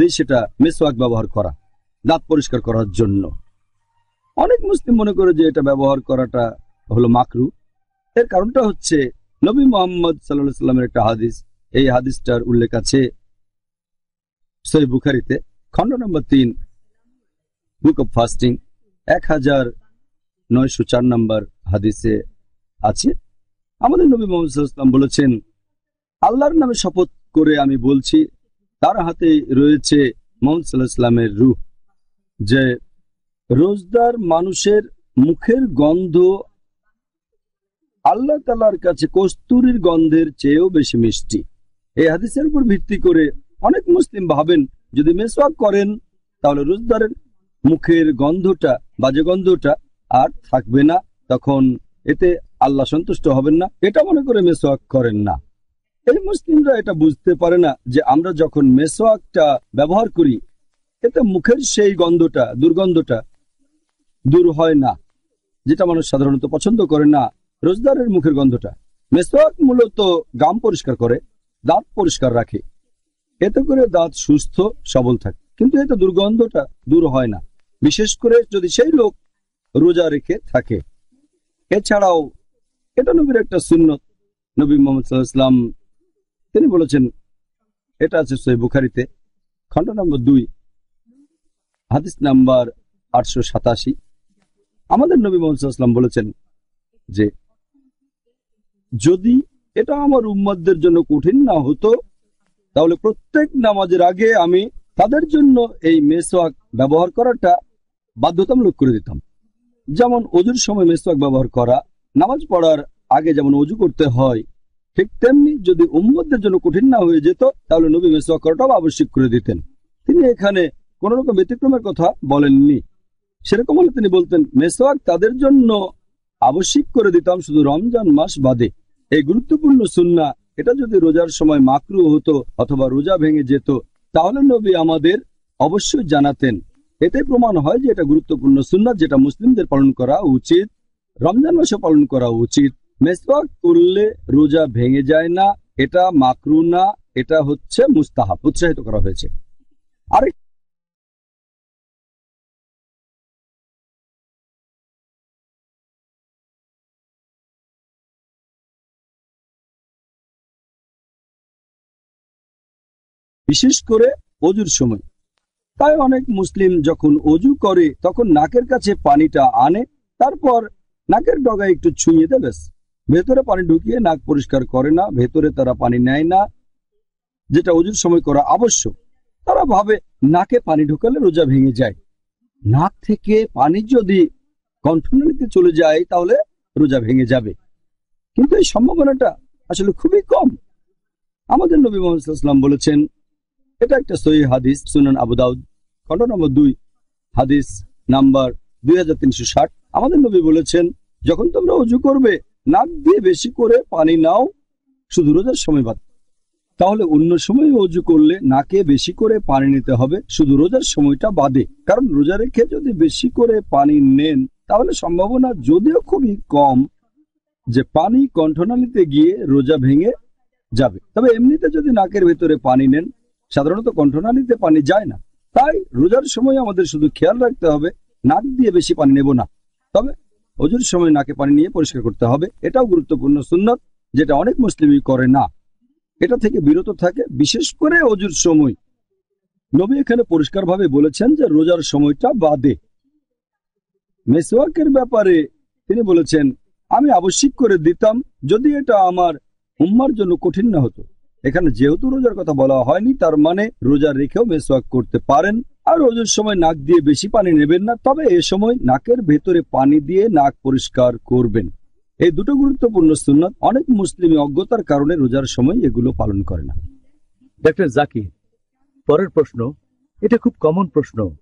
মধ্যেই সেটা মেসওয়াক ব্যবহার করা, দাঁত পরিষ্কার করার জন্য। অনেক মুসলিম মনে করে যে এটা ব্যবহার করাটা হলো মাকরু। এর কারণটা হচ্ছে নবী মোহাম্মদ সাল্লাহ সাল্লামের একটা হাদিস। এই হাদিসটার উল্লেখ আছে সই বুখারিতে, খণ্ড নম্বর তিন, বুক অব ফাস্টিং, এক হাজার নয়শো চার নম্বর হাদিসে আছে। আমাদের নবী মোহাম্মদ সাল্লাম বলেছেন, আল্লাহর নামে শপথ করে আমি বলছি তার হাতে রয়েছে মোহাম্মদ সাল্লাহ ইসলামের রুহ, যে রোজদার মানুষের মুখের গন্ধ আল্লাহ তালার কাছে কস্তুরির গন্ধের চেয়েও বেশি মিষ্টি। এই হাদিসের উপর ভিত্তি করে অনেক মুসলিম ভাবেন, যদি মেসওয়াক করেন, তাহলে রোজদারের মুখের গন্ধটা, বাজে গন্ধটা আর থাকবে না, তখন এতে আল্লাহ সন্তুষ্ট হবেন না। এটা মনে করে মেসওয়াক করেন না। এই মুসলিমরা এটা বুঝতে পারে না যে আমরা যখন মেসওয়াকটা ব্যবহার করি, এতে মুখের সেই গন্ধটা, দুর্গন্ধটা দূর হয় না, যেটা মানুষ সাধারণত পছন্দ করে না, রোজদারের মুখের গন্ধটা। মেসওয়াক মূলত গাম পরিষ্কার করে, দাঁত পরিষ্কার রাখে। এতে করে দাঁত সুস্থ, সবল থাকে। কিন্তু এতে দুর্গন্ধটা দূর হয় না। বিশেষ করে যদি সেই লোক রোজা রেখে থাকে। এছাড়াও এটা নবীর একটা সুন্নত। নবী মোহাম্মদ সাল্লাহাম তিনি বলেছেন, এটা আছে সই বুখারিতে, খণ্ড নম্বর দুই, হাদিস নাম্বার আটশো সাতাশি। আমাদের নবী মোহাম্মদ বলেছেন যে, যদি এটা আমার উম্মতদের জন্য কঠিন না হতো, তাহলে প্রত্যেক নামাজের আগে আমি তাদের জন্য এই মেসওয়াক ব্যবহার করাটা বাধ্যতামূলক করে দিতাম। যেমন অজুর সময় মেসওয়াক ব্যবহার করা, নামাজ পড়ার আগে যেমন অজু করতে হয় ঠিক তেমনি যদি উম্মতদের জন্য কঠিন না হয়ে যেত, তাহলে নবী মেসওয়াক করাটাও আবশ্যক করে দিতেন। তিনি এখানে কোন রকম ব্যতিক্রমের কথা বলেননি। সেরকম হলে তিনি বলতেন মেসওয়াক তাদের জন্য আবশ্যিক করে দিতাম শুধু রমজান মাস বাদে। এই গুরুত্বপূর্ণ সুন্না, এটা যদি রোজার সময় মাকরু হতো অথবা রোজা ভেঙে যেত, তাহলে নবী আমাদের অবশ্যই জানাতেন। এতে প্রমাণ হয় যে এটা গুরুত্বপূর্ণ সুন্নাত যেটা মুসলিমদের পালন করা উচিত, রমজান মাসে পালন করা উচিত। মেসওয়াক করলে রোজা ভেঙে যায় না, এটা মাকরু না, এটা হচ্ছে মুস্তাহাব, উৎসাহিত করা হয়েছে। আরেক বিশেষ করে অজুর সময়। তাই অনেক মুসলিম যখন অজু করে, তখন নাকের কাছে পানিটা আনে, তারপর নাকের ডগায় একটু ছুঁয়ে দেবে ভেতরে পানি ঢুকিয়ে নাক পরিষ্কার করে না, ভেতরে তারা পানি নেয় না। যেটা অজুর সময় করা আবশ্যক। তারা ভাবে নাকে পানি ঢুকালে রোজা ভেঙে যায়। নাক থেকে পানি যদি কণ্ঠনালীতে চলে যায়, তাহলে রোজা ভেঙে যাবে। কিন্তু এই সম্ভাবনাটা আসলে খুবই কম। আমাদের নবী মোহাম্মদ বলেছেন, এটা একটা সহি হাদিস, সুনান আবুদাউদ খন্ড নম্বর দুই, হাদিস নাম্বার দুই হাজার তিনশো ষাট। আমাদের নবী বলেছেন, যখন তোমরা উজু করবে নাক দিয়ে বেশি করে পানি নাও, শুধু রোজার সময় বাদ। তাহলে অন্য সময় অজু করলে নাকে বেশি করে পানি নিতে হবে, শুধু রোজার সময়টা বাদে। কারণ রোজা রেখে যদি বেশি করে পানি নেন, তাহলে সম্ভাবনা যদিও খুবই কম যে পানি কণ্ঠনালীতে গিয়ে রোজা ভেঙে যাবে। তবে এমনিতে যদি নাকের ভেতরে পানি নেন, সাধারণত কণ্ঠনালীতে পানি যায় না। তাই রোজার সময় আমাদের শুধু খেয়াল রাখতে হবে, নাক দিয়ে বেশি পানি নেব না। তবে অজুর সময় নাকে পানি নিয়ে পরিষ্কার করতে হবে। এটাও গুরুত্বপূর্ণ সুন্নত, যেটা অনেক মুসলিমই করে না। এটা থেকে বিরত থাকে, বিশেষ করে অজুর সময়। নবী এখানে পরিষ্কারভাবে বলেছেন যে রোজার সময়টা বাদে। মেসওয়াকের ব্যাপারে তিনি বলেছেন, আমি আবশ্যিক করে দিতাম যদি এটা আমার উম্মার জন্য কঠিন না হতো। এখানে যেহেতু রোজার কথা বলা হয়নি, তার মানে রোজা রেখেও মেসওয়াক করতে পারেন। আর রোজার সময় নাক দিয়ে বেশি পানি নেবেন না, তবে এ সময় নাকের ভেতরে পানি দিয়ে নাক পরিষ্কার করবেন। এই দুটো গুরুত্বপূর্ণ সুন্নত অনেক মুসলিম অজ্ঞতার কারণে রোজার সময় এগুলো পালন করে না। ডাক্তার জাকির, পরের প্রশ্ন, এটা খুব কমন প্রশ্ন,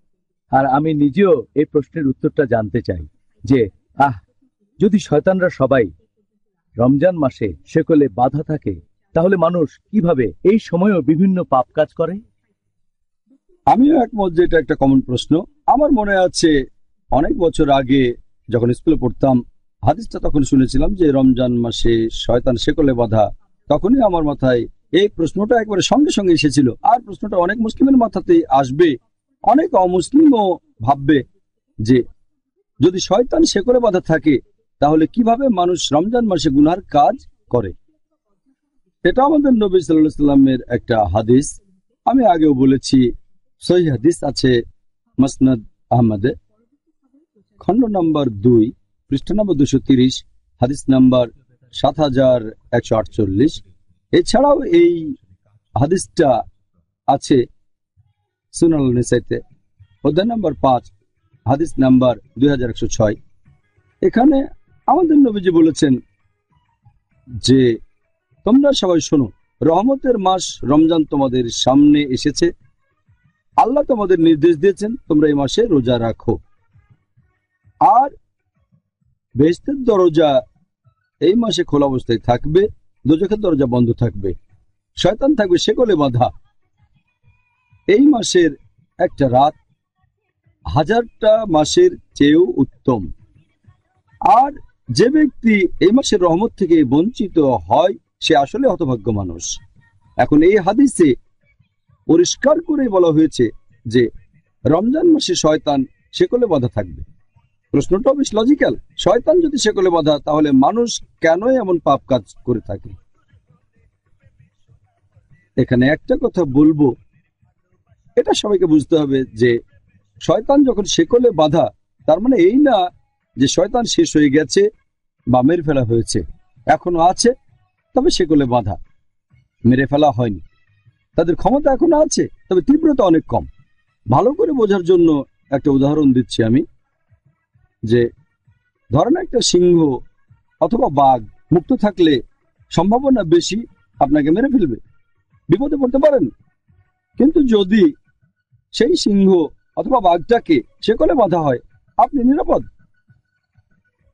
আর আমি নিজেও এই প্রশ্নের উত্তরটা জানতে চাই, যে, আহ, যদি শয়তানরা সবাই রমজান মাসে সেকলে বাধা থাকে, তাহলে মানুষ কীভাবে এই সময়ও বিভিন্ন পাপ কাজ করে? আমিও একমত যে এটা একটা কমন প্রশ্ন। আমার মনে আছে, অনেক বছর আগে যখন স্কুলে পড়তাম, হাদিসটা তখন শুনেছিলাম যে রমজান মাসে শয়তান শেকলে বাধা, তখনই আমার মাথায় এই প্রশ্নটা একবারে সঙ্গে সঙ্গে এসেছিল। আর প্রশ্নটা অনেক মুসলিমের মাথাতেই আসবে, অনেক অমুসলিমও ভাববে যে যদি শয়তান শেকলে বাঁধা থাকে, তাহলে কীভাবে মানুষ রমজান মাসে গুনার কাজ করে? এটা আমাদের নবী সাল্লাহ সাল্লামের একটা হাদিস। আমি আগেও বলেছি সহি হাদিস আছে মসনদ আহমদে। খণ্ড নম্বর দুই, পৃষ্ঠ নম্বর দুশো তিরিশ, হাদিস নাম্বার সাত হাজার একশো আটচল্লিশ। এছাড়াও এই হাদিসটা আছে সুনাল নিসাইতে। অধ্যায় নম্বর পাঁচ, হাদিস নাম্বার দুই হাজার একশো ছয়। এখানে আমাদের নবীজি বলেছেন যে, তোমরা সবাই শোনো, রহমতের মাস রমজান তোমাদের সামনে এসেছে। আল্লাহ তোমাদের নির্দেশ দিয়েছেন, তোমরা এই মাসে রোজা রাখো। আর বেস্তের দরজা এই মাসে খোলা অবস্থায় থাকবে, দুজখের দরজা বন্ধ থাকবে। শয়তান থাকবে সেকলে বাঁধা। এই মাসের একটা রাত হাজারটা মাসের চেয়েও উত্তম। আর যে ব্যক্তি এই মাসের রহমত থেকে বঞ্চিত হয়, সে আসলে হতভাগ্য মানুষ। এখন এই হাদিসে পরিষ্কার করে বলা হয়েছে যে রমজান মাসে শয়তান সেকলে বাধা থাকবে। প্রশ্নটা বেশ লজিক্যাল শয়তান যদি সেকলে বাধা, তাহলে মানুষ কেন এমন পাপ কাজ করে থাকে? এখানে একটা কথা বলব। এটা সবাইকে বুঝতে হবে যে শয়তান যখন সেকলে বাধা, তার মানে এই না যে শয়তান শেষ হয়ে গেছে বা মেরে ফেলা হয়েছে, এখনও আছে, তবে সেকলে বাধা। মেরে ফেলা হয়নি। তাদের ক্ষমতা এখনও আছে, তবে তীব্রতা অনেক কম। ভালো করে বোঝার জন্য একটা উদাহরণ দিচ্ছি আমি, যে ধরেন একটা সিংহ অথবা বাঘ মুক্ত থাকলে সম্ভাবনা বেশি আপনাকে মেরে ফেলবে, বিপদে পড়তে পারেন। কিন্তু যদি সেই সিংহ অথবা বাঘটাকে সেকলে বাঁধা হয়, আপনি নিরাপদ।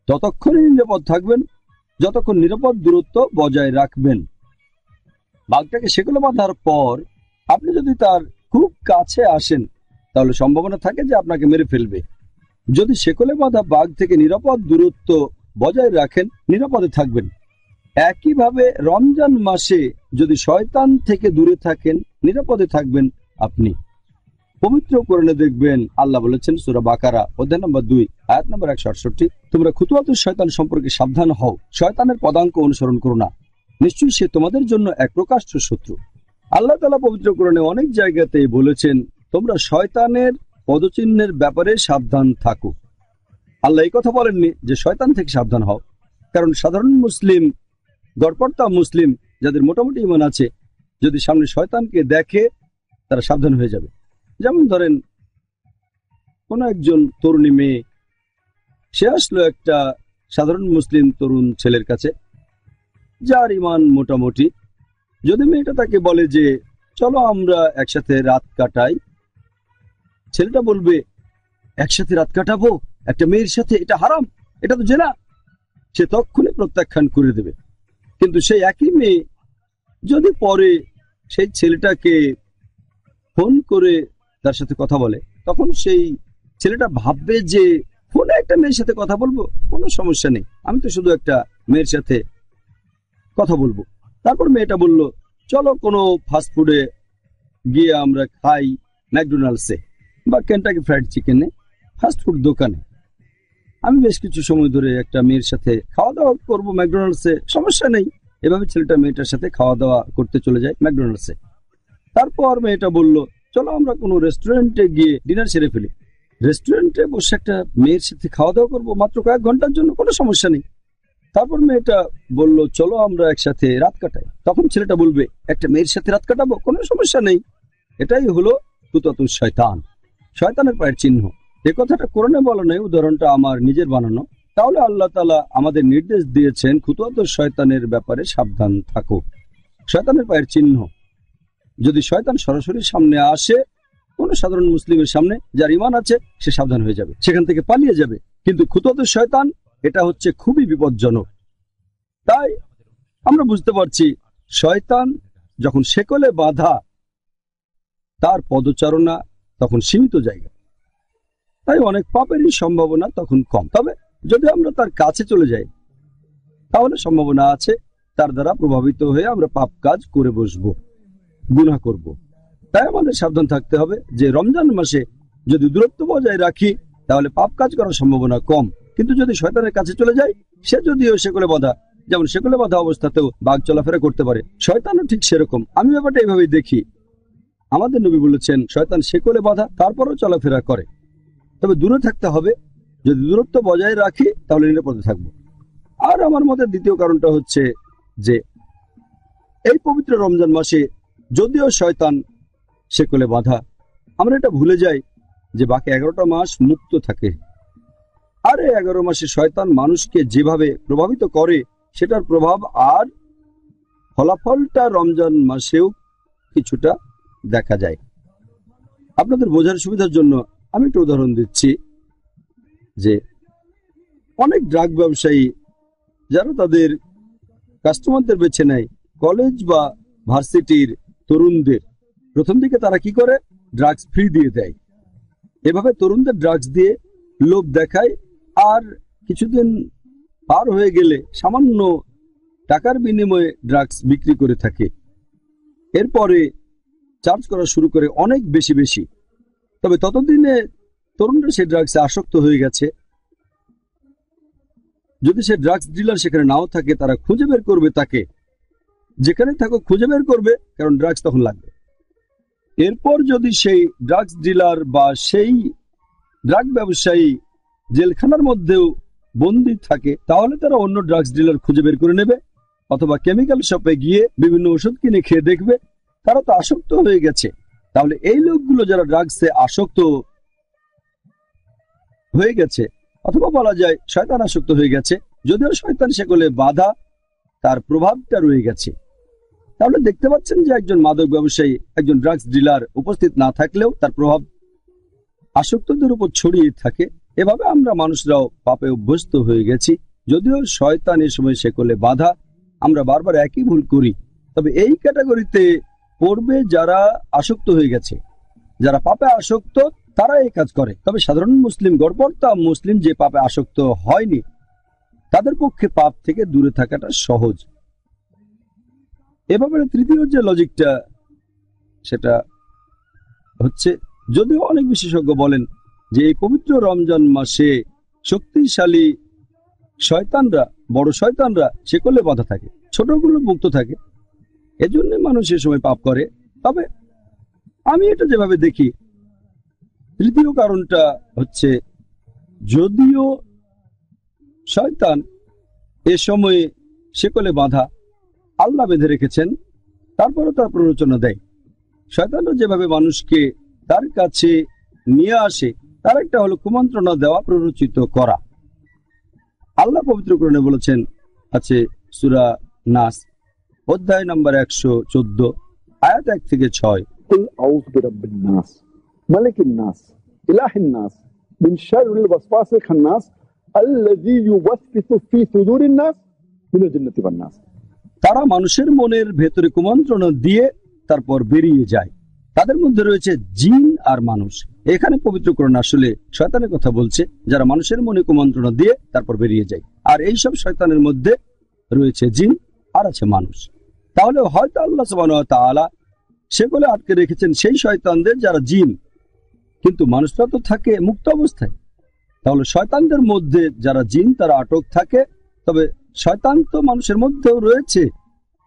ততক্ষণই নিরাপদ থাকবেন, যতক্ষণ নিরাপদ দূরত্ব বজায় রাখবেন। বাঘটাকে সেকলে বাঁধার পর আপনি যদি তার খুব কাছে আসেন, তাহলে সম্ভাবনা থাকে যে আপনাকে মেরে ফেলবে। যদি সেকলে বাঁধা বাঘ থেকে নিরাপদ দূরত্ব বজায় রাখেন, নিরাপদে থাকবেন। একইভাবে রমজান মাসে যদি শয়তান থেকে দূরে থাকেন, নিরাপদে থাকবেন আপনি। পবিত্র করণে দেখবেন আল্লাহ বলেছেন, সুরা বাকারা, অধ্যায় নম্বর দুই, আয়াত নম্বর একশো আটষট্টি, তোমরা খুতুয়াতুর শয়তান সম্পর্কে সাবধান হও। শয়তানের পদাঙ্ক অনুসরণ করো না। নিশ্চয়ই সে তোমাদের জন্য এক প্রকাশ্য শত্রু। আল্লাহ তালা পবিত্র করণে অনেক জায়গাতেই বলেছেন, তোমরা শয়তানের পদচিহ্নের ব্যাপারে সাবধান থাকো। আল্লাহ এই কথা বলেননি যে শয়তান থেকে সাবধান হও, কারণ সাধারণ মুসলিম গড়পড়তা মুসলিম যাদের মোটামুটি ইমান আছে, যদি সামনে শয়তানকে দেখে, তারা সাবধান হয়ে যাবে। যেমন ধরেন, কোন একজন তরুণী মেয়ে, সে আসলো একটা সাধারণ মুসলিম তরুণ ছেলের কাছে যার ইমান মোটামুটি। যদি মেয়েটা তাকে বলে যে, চলো আমরা একসাথে রাত কাটাই। ছেলেটা বলবে, একসাথে রাত কাটাবো? একটা মেয়ের সাথে? এটা হারাম, এটা তো জেনা। সে তক্ষণে প্রত্যাখ্যান করে দেবে। কিন্তু সেই একই মেয়ে যদি পরে সেই ছেলেটাকে ফোন করে তার সাথে কথা বলে, তখন সেই ছেলেটা ভাববে যে, ফোনে একটা মেয়ের সাথে কথা বলব? কোনো সমস্যা নেই। আমি তো শুধু একটা মেয়ের সাথে কথা বলব। তারপর মেয়েটা বলল, চলো কোনো ফাস্টফুডে গিয়ে আমরা খাই ম্যাকডোনাল্ডসে বা কেন্টাকি ফ্রাইড চিকেনে ফাস্টফুড দোকানে। আমি বেশ কিছু সময় ধরে একটা মেয়ের সাথে খাওয়া দাওয়া করব ম্যাকডোনাল্ডসে, সমস্যা নেই। এভাবে ছেলেটা মেয়েটার সাথে খাওয়া দাওয়া করতে চলে যায় ম্যাকডোনাল্ডসে। তারপর মেয়েটা বলল, চলো আমরা কোনো রেস্টুরেন্টে গিয়ে ডিনার সেরে ফেলি। রেস্টুরেন্টে বসে একটা মেয়ের সাথে খাওয়া দাওয়া করব মাত্র কয়েক ঘণ্টার জন্য, কোনো সমস্যা নেই। তারপর মেয়েটা বলল, চলো আমরা একসাথে রাত কাটাই। তখন ছেলেটা বলবে, একটা মেয়ের সাথে রাত কাটাবো? কোনো সমস্যা নেই। এটাই হলো তুতাতুল শয়তান। শয়তানের পায়ের চিহ্ন। এ কথাটা কোরআনে বলা নেই, উদাহরণটা আমার নিজের বানানো। তাহলে আল্লাহ তালা আমাদের নির্দেশ দিয়েছেন খুতুয়াত শয়তানের ব্যাপারে সাবধান থাকো। শয়তানের পায়ের চিহ্ন। যদি শয়তান সরাসরি সামনে আসে, কোন সাধারণ মুসলিমের সামনে, যার ইমান আছে, সে সাবধান হয়ে যাবে। সেখান থেকে পালিয়ে যাবে। কিন্তু খুতুয়াত শয়তান এটা হচ্ছে খুবই বিপজ্জনক। তাই আমরা বুঝতে পারছি, শয়তান যখন সেকলে বাধা, তার পদচারণা তখন সীমিত জায়গা। তাই অনেক পাপেরই সম্ভাবনা তখন কম। তবে যদি আমরা তার কাছে চলে যাই, তাহলে সম্ভাবনা আছে, তার দ্বারা প্রভাবিত হয়ে আমরা পাপ কাজ করে বসবো গুণা করব। তাই আমাদের সাবধান থাকতে হবে যে রমজান মাসে যদি দূরত্ব বজায় রাখি, তাহলে পাপ কাজ করার সম্ভাবনা কম। কিন্তু যদি শয়তানের কাছে চলে যায়, সে যদিও সেগুলো বাধা। যেমন সেগুলো বাধা অবস্থাতেও বাঘ চলাফেরা করতে পারে। শয়তানও ঠিক সেরকম। আমি ব্যাপারটা এইভাবেই দেখি। আমাদের নবী বলেছেন, শয়তান সেকলে বাধা, তারপরও চলাফেরা করে। তবে দূরে থাকতে হবে। যদি দূরত্ব বজায় রাখি, তাহলে নিরাপদে থাকব। আর আমার মতে দ্বিতীয় কারণটা হচ্ছে যে, এই পবিত্র রমজান মাসে যদিও শয়তান সেকলে বাধা, আমরা এটা ভুলে যাই যে বাকি এগারোটা মাস মুক্ত থাকে। আর এই এগারো মাসে শয়তান মানুষকে যেভাবে প্রভাবিত করে, সেটার প্রভাব আর ফলাফলটা রমজান মাসেও কিছুটা দেখা যায়। আপনাদের বোঝার সুবিধার জন্য আমি একটা উদাহরণ দিচ্ছি যে অনেক ড্রাগ ব্যবসায়ী যারা তাদের কাস্টমারদের বেছে নেয় কলেজ বা ভার্সিটির তরুণদের। প্রথম দিকে তারা কি করে? ড্রাগস ফ্রি দিয়ে দেয়। এভাবে তরুণদের ড্রাগস দিয়ে লোভ দেখায় আর কিছুদিন পার হয়ে গেলে সামান্য টাকার বিনিময়ে ড্রাগস বিক্রি করে থাকে। এরপরে চার্জ করা শুরু করে অনেক বেশি বেশি। তবে ততদিনে তরুণরা সেই ড্রাগসে আসক্ত হয়ে গেছে। যদি সে ড্রাগস ডিলার সেখানে নাও থাকে, তারা খুঁজে বের করবে তাকে। যেখানে থাকো খুঁজে বের করবে, কারণ ড্রাগস তখন লাগবে। এরপর যদি সেই ড্রাগস ডিলার বা সেই ড্রাগ ব্যবসায়ী জেলখানার মধ্যেও বন্দি থাকে, তাহলে তারা অন্য ড্রাগস ডিলার খুঁজে বের করে নেবে, অথবা কেমিক্যাল শপে গিয়ে বিভিন্ন ওষুধ কিনে খেয়ে দেখবে, তারা তো আসক্ত হয়ে গেছে। তাহলে এই লোকগুলো যারা ড্রাগসে আসক্ত হয়ে গেছে, অথবা বলা যায় শয়তান আসক্ত হয়ে গেছে, যদিও শয়তান সেগুলো বাধা, তার প্রভাবটা রয়ে গেছে। তাহলে দেখতে পাচ্ছেন যে একজন মাদক ব্যবসায়ী, একজন ড্রাগস ডিলার উপস্থিত না থাকলেও তার প্রভাব আসক্তদের উপর ছড়িয়ে থাকে। এভাবে আমরা মানুষরাও পাপে অভ্যস্ত হয়ে গেছি। যদিও শয়তান এ সময় সেকলে বাধা, আমরা বারবার একই ভুল করি। তবে এই ক্যাটাগরিতে পড়বে যারা আসক্ত হয়ে গেছে। যারা পাপে আসক্ত, তারা এই কাজ করে। তবে সাধারণ মুসলিম গড়পড়তা মুসলিম যে পাপে আসক্ত হয়নি, তাদের পক্ষে পাপ থেকে দূরে থাকাটা সহজ। এভাবে তৃতীয় যে লজিকটা সেটা হচ্ছে, যদিও অনেক বিশেষজ্ঞ বলেন যে এই পবিত্র রমজান মাসে শক্তিশালী শয়তানরা, বড় শয়তানরা সেকলে বাধা থাকে, ছোটগুলো মুক্ত থাকে, এজন্য মানুষ এ সময় পাপ করে। তবে আমি এটা যেভাবে দেখি, তৃতীয় কারণটা হচ্ছে যদিও শয়তান এ সময়ে সেকলে বাঁধা আল্লাহ বেঁধে রেখেছেন, তারপরও তার প্ররোচনা দেয়। শয়তানরা যেভাবে মানুষকে তার কাছে নিয়ে আসে তার একটা হলো কুমন্ত্রণা দেওয়া প্ররোচিত করা। আল্লাহ পবিত্রকরণে বলেছেন আছে সুরা নাস অধ্যায় নম্বর একশো চোদ্দ আয়াত এক থেকে ছয়। তারা মানুষের মনের ভেতরে কুমন্ত্রণা দিয়ে তারপর বেরিয়ে যায়। তাদের মধ্যে রয়েছে জিন আর মানুষ। এখানে পবিত্রকরণ আসলে শয়তানের কথা বলছে, যারা মানুষের মনে কুমন্ত্রণা দিয়ে তারপর বেরিয়ে যায়। আর এই সব শয়তানের মধ্যে রয়েছে জিন, আর আছে মানুষ। তাহলে হয়তো আল্লাহ তাআলা সেগুলো আটকে রেখেছেন সেই শয়তানদের যারা জিন। কিন্তু মানুষরা তো থাকে মুক্ত অবস্থায়। তাহলে শয়তানদের মধ্যে যারা জিন, তারা আটক থাকে। তবে শয়তান তো মানুষের মধ্যেও রয়েছে।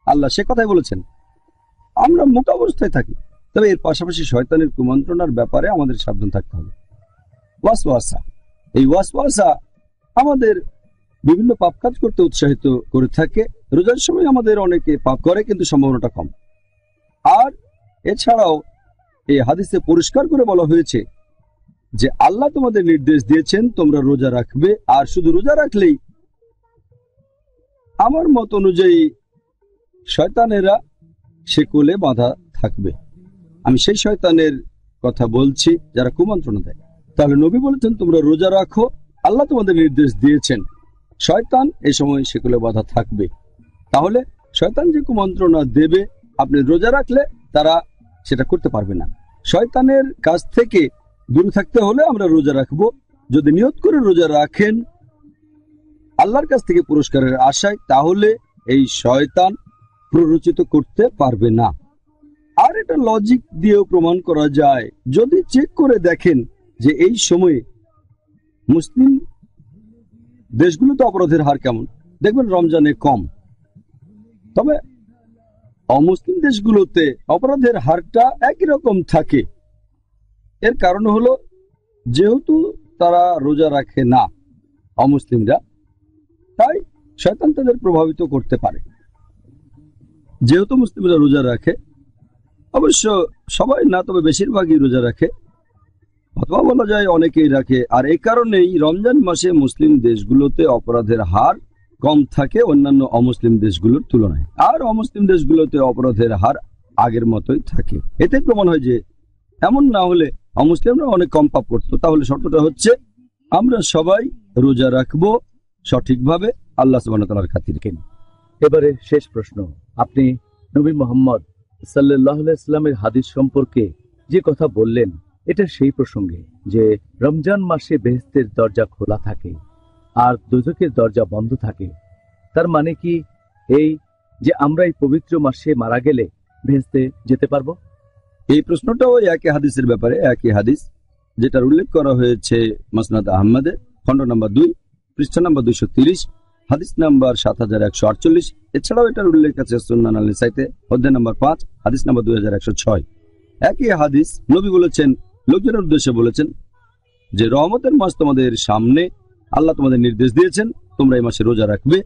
আল্লাহ সে কথাই বলেছেন, আমরা মুক্ত অবস্থায় থাকি। তবে এর পাশাপাশি শয়তানের কুমন্ত্রণার ব্যাপারে আমাদের সাবধান থাকতে হবে। ওয়াসওয়াসা, এই ওয়াসওয়াসা আমাদের বিভিন্ন পাপ কাজ করতে উৎসাহিত করে থাকে। রোজার সময় আমাদের অনেকে পাপ করে, কিন্তু সম্ভাবনাটা কম। আর এছাড়াও এই হাদিসে পরিষ্কার করে বলা হয়েছে যে, আল্লাহ তোমাদের নির্দেশ দিয়েছেন, তোমরা রোজা রাখবে। আর শুধু রোজা রাখলেই, আমার মত অনুযায়ী শয়তানেরা সে কোলে বাঁধা থাকবে। আমি সেই শয়তানের কথা বলছি, যারা কুমন্ত্রণা দেয়। তাহলে নবী বলেছেন, তোমরা রোজা রাখো, আল্লাহ তোমাদের নির্দেশ দিয়েছেন। শয়তান এই সময় সেগুলো বাধা থাকবে। তাহলে শয়তান যে কুমন্ত্রণা দেবে, আপনি রোজা রাখলে তারা সেটা করতে পারবে না। শয়তানের কাছ থেকে দূরে থাকতে হলে আমরা রোজা রাখব। যদি নিয়ত করে রোজা রাখেন আল্লাহর কাছ থেকে পুরস্কারের আশায়, তাহলে এই শয়তান প্ররোচিত করতে পারবে না। আর এটা লজিক দিয়েও প্রমাণ করা যায়। যদি চেক করে দেখেন যে এই সময়ে মুসলিম দেশগুলোতে অপরাধের হার কেমন, দেখবেন রমজানে কম। তবে অমুসলিম দেশগুলোতে অপরাধের হারটা একই রকম থাকে। এর কারণ হলো যেহেতু তারা রোজা রাখে না অমুসলিমরা, তাই শয়তান তাদের প্রভাবিত করতে পারে। যেহেতু মুসলিমরা রোজা রাখে অবশ্য সবাই না, তবে বেশিরভাগই রোজা রাখে। অথবা বলা যায় অনেকেই রাখে। আর এই কারণেই রমজান মাসে মুসলিম দেশগুলোতে অপরাধের হার কম থাকে অন্যান্য অমুসলিম দেশগুলোর তুলনায়। আর অমুসলিম দেশগুলোতে অপরাধের হার আগের মতোই থাকে। এতে প্রমাণ হয় যে এমন না হলে অমুসলিমরা অনেক কম পাপ করতো। তাহলে শর্তটা হচ্ছে আমরা সবাই রোজা রাখব সঠিকভাবে আল্লাহ সুবাহতালার খাতির কেন। এবারে শেষ প্রশ্ন। আপনি নবী মোহাম্মদ সাল্লাহ ইসলামের হাদিস সম্পর্কে যে কথা বললেন, এটা সেই প্রসঙ্গে যে রমজান মাসে বেহেস্তের দরজা খোলা থাকে আর দুজকের দরজা বন্ধ থাকে। তার মানে কি এই যে আমরা এই পবিত্র মাসে মারা গেলে ভেস্তে যেতে পারব? এই প্রশ্নটাও একই হাদিসের ব্যাপারে, একই হাদিস, যেটার উল্লেখ করা হয়েছে মাসনাদ আহমদে, খণ্ড নম্বর দুই, পৃষ্ঠা নম্বর দুইশো হাদিস নাম্বার সাত হাজার একশো আটচল্লিশ। এছাড়াও এটার উল্লেখ আছে সুন্নান আলী সাইতে অধ্যায় নাম্বার পাঁচ, হাদিস নাম্বার দুই হাজার একশো ছয়। একই হাদিস নবী বলেছেন লোকজনের উদ্দেশ্যে বলেছেন যে, রহমতের মাস তোমাদের সামনে, আল্লাহ তোমাদের নির্দেশ দিয়েছেন, তোমরা এই মাসে রোজা রাখবে।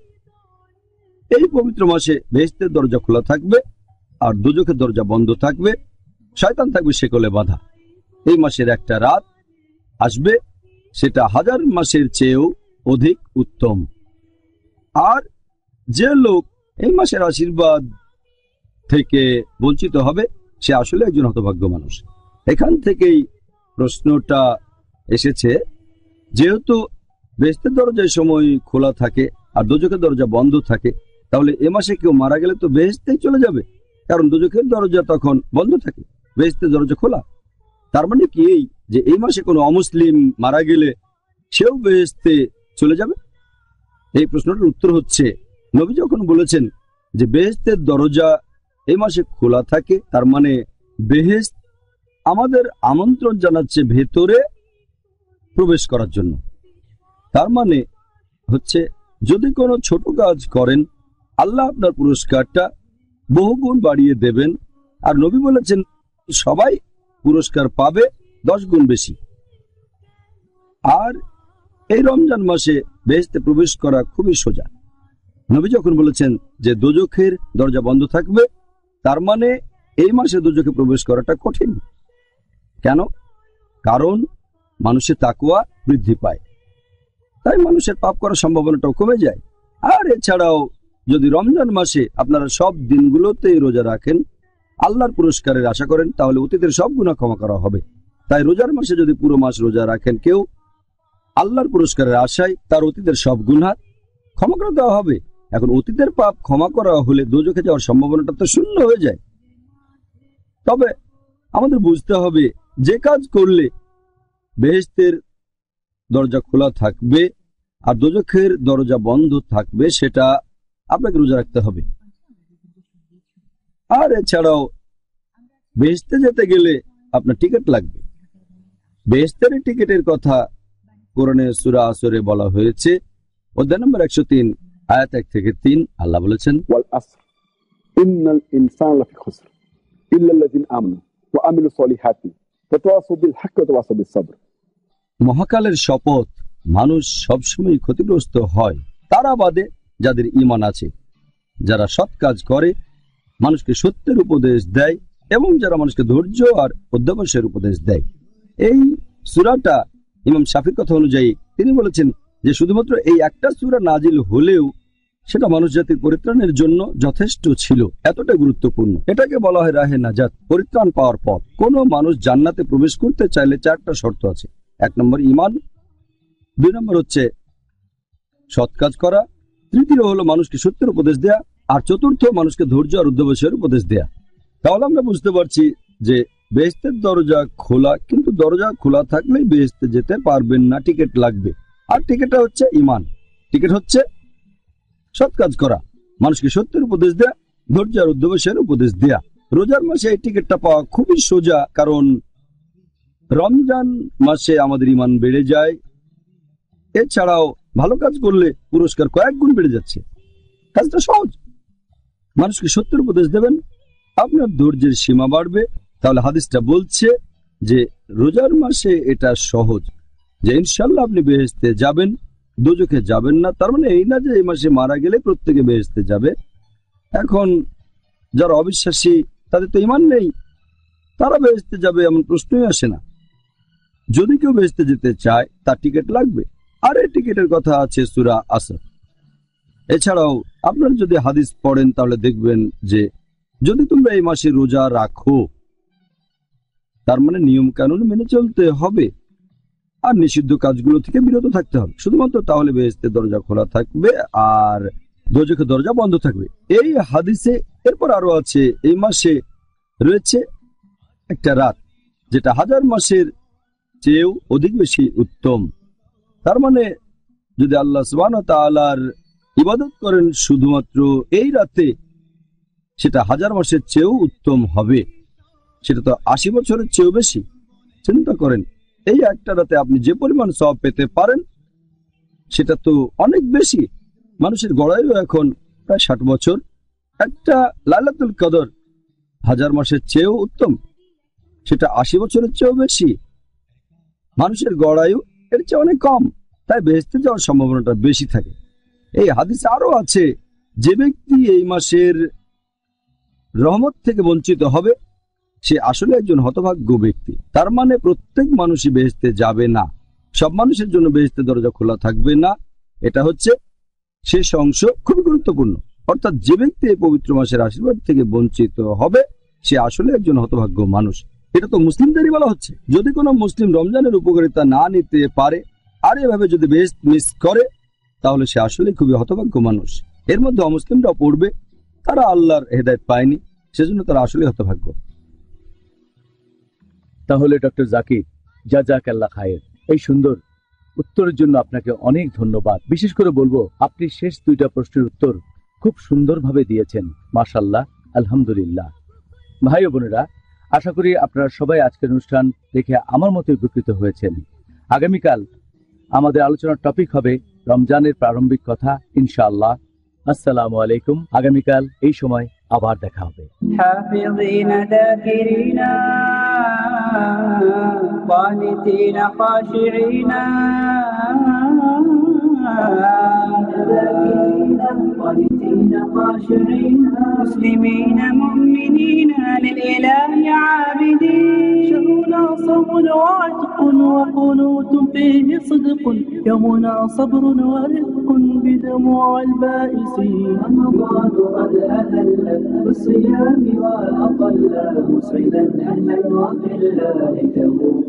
এই পবিত্র মাসে বেহেস্তের দরজা খোলা থাকবে আর দুজকের দরজা বন্ধ থাকবে। শয়তান থাকবে সেকলে বাঁধা। এই মাসের একটা রাত আসবে, সেটা হাজার মাসের চেয়েও অধিক উত্তম। আর যে লোক এই মাসের আশীর্বাদ থেকে বঞ্চিত হবে, সে আসলে একজন হতভাগ্য মানুষ। এখান থেকেই প্রশ্নটা এসেছে, যেহেতু বেস্তের দরজায় সময় খোলা থাকে আর দুজকের দরজা বন্ধ থাকে, তাহলে এ মাসে কেউ মারা গেলে তো বেহেস্তেই চলে যাবে, কারণ দুজকের দরজা তখন বন্ধ থাকে বেহেস্তের দরজা খোলা। তার মানে কি এই যে এই মাসে কোনো অমুসলিম মারা গেলে সেও বেহেস্তে চলে যাবে? এই প্রশ্নটার উত্তর হচ্ছে, নবী যখন বলেছেন যে বেহেস্তের দরজা এই মাসে খোলা থাকে, তার মানে বেহেস্ত আমাদের আমন্ত্রণ জানাচ্ছে ভেতরে প্রবেশ করার জন্য। তার মানে হচ্ছে, যদি কোনো ছোট কাজ করেন, আল্লাহ আপনার পুরস্কারটা বহুগুণ বাড়িয়ে দেবেন। আর নবী বলেছেন, সবাই পুরস্কার পাবে দশ গুণ বেশি। আর এই রমজান মাসে বেহেস্তে প্রবেশ করা খুবই সোজা। নবী যখন বলেছেন যে দোজখের দরজা বন্ধ থাকবে, তার মানে এই মাসে দোজখে প্রবেশ করাটা কঠিন। কেন? কারণ মানুষের তাকুয়া বৃদ্ধি পায়। তাই মানুষের পাপ করার সম্ভাবনাটাও কমে যায়। আর এছাড়াও যদি রমজান মাসে আপনারা সব দিনগুলোতেই রোজা রাখেন, আল্লাহর পুরস্কারের আশা করেন, তাহলে অতীতের সব গুণা ক্ষমা করা হবে। তাই রোজার মাসে যদি পুরো মাস রোজা রাখেন কেউ আল্লাহর পুরস্কারের আশায় তার অতীতের সব গুণা ক্ষমা করে দেওয়া হবে। এখন অতীতের পাপ ক্ষমা করা হলে দোজখে যাওয়ার সম্ভাবনাটা তো শূন্য হয়ে যায়। তবে আমাদের বুঝতে হবে, যে কাজ করলে বেহেস্তের দরজা খোলা থাকবে আর দোজখের দরজা বন্ধ থাকবে, সেটা আপনাকে রোজা রাখতে হবে। আর এছাড়াও বেহেস্তে যেতে গেলে আপনার টিকিট লাগবে। বেহেস্তের টিকিটের কথা কোরআনে সুরা আসরে বলা হয়েছে। অধ্যায় নম্বর একশো তিন আয়াত এক থেকে তিন আল্লাহ বলেছেন মহাকালের শপথ মানুষ সবসময় ক্ষতিগ্রস্ত হয় তারা বাদে যাদের ইমান আছে। যারা সৎ কাজ করে মানুষকে সত্যের উপদেশ দেয় এবং যারা মানুষকে ধৈর্য আর অধ্যাবসের উপদেশ দেয়। এই সুরাটা ইমাম শাফির কথা অনুযায়ী তিনি বলেছেন যে শুধুমাত্র এই একটা সুরা নাজিল হলেও সেটা মানুষ জাতির পরিত্রাণের জন্য যথেষ্ট ছিল। এতটা গুরুত্বপূর্ণ। এটাকে বলা হয় রাহে নাজাত, পরিত্রাণ পাওয়ার পর কোনো মানুষ জান্নাতে প্রবেশ করতে চাইলে চারটা শর্ত আছে। এক নম্বর ইমান দুই নম্বর হচ্ছে সৎ কাজ করা, তৃতীয় হলো মানুষকে সত্যের উপদেশ দেয়া, আর চতুর্থ মানুষকে ধৈর্য আর উদ্যোগের উপদেশ দেয়া। তাহলে আমরা বুঝতে পারছি যে বেহেস্তের দরজা খোলা, কিন্তু দরজা খোলা থাকলেই বেহেস্তে যেতে পারবেন না, টিকিট লাগবে। আর টিকিটটা হচ্ছে ইমান টিকিট হচ্ছে সৎ কাজ করা। মানুষকে সত্যের উপদেশ দেয়া, ধৈর্য আর অধ্যবসায়ের উপদেশ দেয়া। রোজার মাসে এই টিকিটটা পাওয়া খুবই সোজা, কারণ রমজান মাসে আমাদের ইমান বেড়ে যায়। এছাড়াও ভালো কাজ করলে পুরস্কার কয়েক গুণ বেড়ে যাচ্ছে। কাজটা সহজ। মানুষকে সত্যের উপদেশ দেবেন, আপনার ধৈর্যের সীমা বাড়বে তাহলে হাদিসটা বলছে যে রোজার মাসে এটা সহজ, যে ইনশাল্লাহ আপনি বেহেস্তে যাবেন, দুজকে যাবেন না, তার মানে এই না যে এই মাসে মারা গেলে প্রত্যেকে বেহেস্তে যাবে। এখন যারা অবিশ্বাসী, তাদের তো ইমান নেই, তারা বেহেস্তে যাবে এমন প্রশ্নই আসে না। যদি কেউ বেহেস্তে যেতে চায়, তার টিকিট লাগবে। আর এই টিকিটের কথা আছে সুরা আসর। এছাড়াও আপনারা যদি হাদিস পড়েন, তাহলে দেখবেন যে যদি তোমরা এই মাসে রোজা রাখো তার মানে নিয়ম কানুন মেনে চলতে হবে। আর নিষিদ্ধ কাজগুলো থেকে বিরত থাকতে হবে। শুধুমাত্র তাহলে বেহেস্তের দরজা খোলা থাকবে আর দোজখের দরজা বন্ধ থাকবে। এই হাদিসে এরপর আরও আছে, এই মাসে রয়েছে একটা রাত, যেটা হাজার মাসের চেয়েও অধিক বেশি উত্তম। তার মানে যদি আল্লাহ সুবান তালার ইবাদত করেন, শুধুমাত্র এই রাতে সেটা হাজার মাসের চেয়েও উত্তম হবে। সেটা তো আশি বছরের চেয়েও বেশি। চিন্তা করেন, এই একটা রাতে আপনি যে পরিমাণ সব পেতে পারেন, সেটা তো অনেক বেশি। মানুষের গড়াইও এখন প্রায় ষাট বছর। একটা লালাতুল কদর হাজার মাসের চেয়েও উত্তম। সেটা আশি বছরের চেয়েও বেশি। মানুষের গড়ায়ু এর চেয়ে অনেক কম। তাই বেহেস্তে যাওয়ার সম্ভাবনাটা বেশি থাকে। এই হাদিস আরও আছে, যে ব্যক্তি এই মাসের রহমত থেকে বঞ্চিত হবে সে আসলে একজন হতভাগ্য ব্যক্তি। তার মানে প্রত্যেক মানুষই বেহেস্তে যাবে না। সব মানুষের জন্য বেহেস্তে দরজা খোলা থাকবে না। এটা হচ্ছে শেষ অংশ, খুবই গুরুত্বপূর্ণ। অর্থাৎ যে ব্যক্তি এই পবিত্র মাসের আশীর্বাদ থেকে বঞ্চিত হবে, সে আসলে একজন হতভাগ্য মানুষ। এটা তো মুসলিমদেরই বলা হচ্ছে। যদি কোনো মুসলিম রমজানের উপকারিতা না নিতে পারে, আর এভাবে যদি বেহেস্ত মিস করে, তাহলে সে আসলে খুবই হতভাগ্য মানুষ। এর মধ্যে অমুসলিমরা পড়বে। তারা আল্লাহর হেদায়ত পায়নি, সেজন্য তারা আসলে হতভাগ্য। তাহলে ডক্টর জাকির যা যাক আল্লাহ খায়ের। এই সুন্দর উত্তরের জন্য আপনাকে অনেক ধন্যবাদ। বিশেষ করে বলব, আপনি শেষ দুইটা প্রশ্নের উত্তর খুব সুন্দরভাবে দিয়েছেন। মাশাল্লাহ, আলহামদুলিল্লাহ। ভাই বোনেরা, আশা করি আপনারা সবাই আজকের অনুষ্ঠান দেখে আমার মতো উপকৃত হয়েছেন। আগামীকাল আমাদের আলোচনার টপিক হবে রমজানের প্রারম্ভিক কথা, ইনশাআল্লাহ। আসসালামু আলাইকুম। আগামীকাল এই সময় আবার দেখা হবে। قانتين خاشعين. قانتين خاشعين مسلمين مؤمنين للإله عابدين. شهرنا صوم وعتق وقنوت فيه صدق. يومنا صبر ورفق بدموع البائسين رمضان قد أهل بالصيام وأطل مسعدا أهلا وقلا ليته